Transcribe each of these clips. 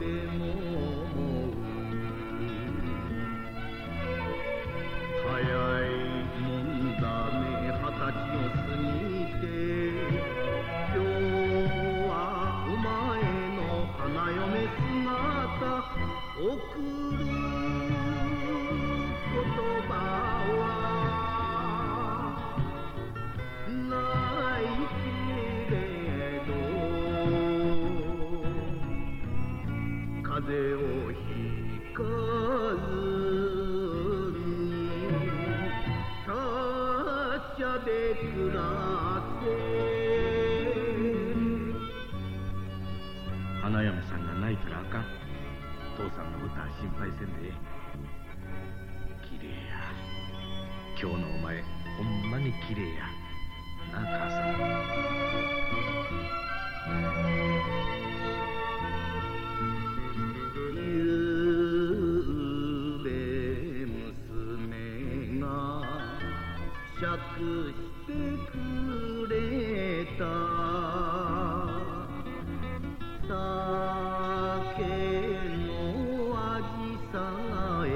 誰で花嫁さんが泣いたらあかん。父さんのことは心配せんでええ。綺麗や。今日のお前ほんまに綺麗や。してくれた。酒の味さえ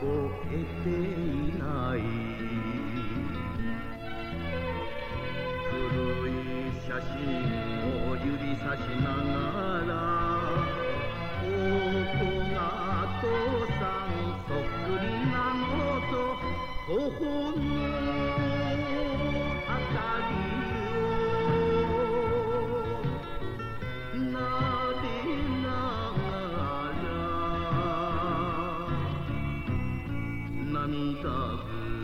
覚えていない。古い写真を指さしながらら涙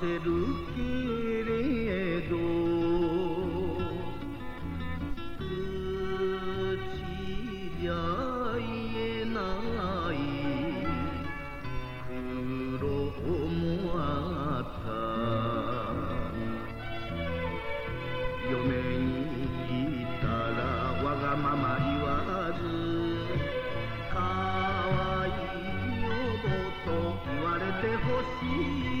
せるけれど。口じゃ言えない。苦労もあった。嫁に行ったらわがまま言わずかわいいよと言われてほしい。